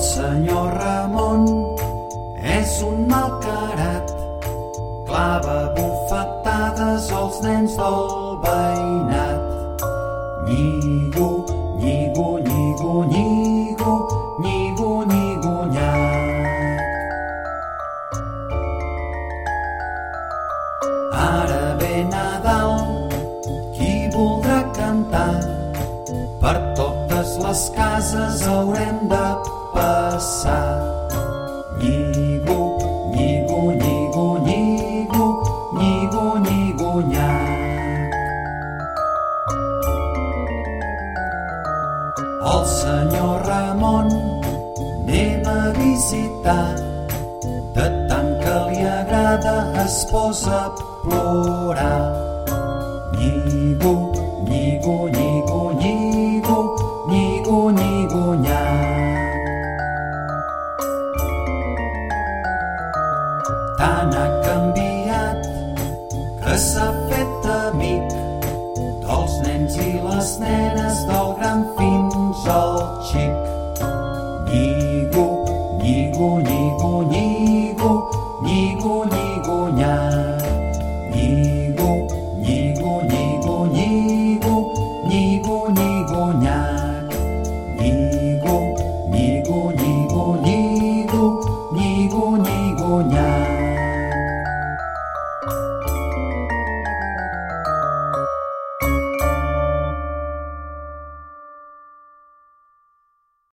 senyor Ramon és un malcarat, clava bufetades als nens del veïnat. Lligo, lligo, lligo, lligo, lligo, lligo, nyac. Ara les cases haurem de passar. Lligo, lligo, lligo, lligo, lligo, lligo, nyac. El senyor Ramon anem a visitar. De tant que li agrada es posa a plorar. Lligo, lligo, lligo, canviat, que s'ha fet amic dels nens i les nenes del gran fins al xic. Nyigo, nyigo, nyigo, nyigo, nyigo, nyigo, nyà. Nyigo, nyigo, nyigo, nyigo, nyigo, nyigo, nyà.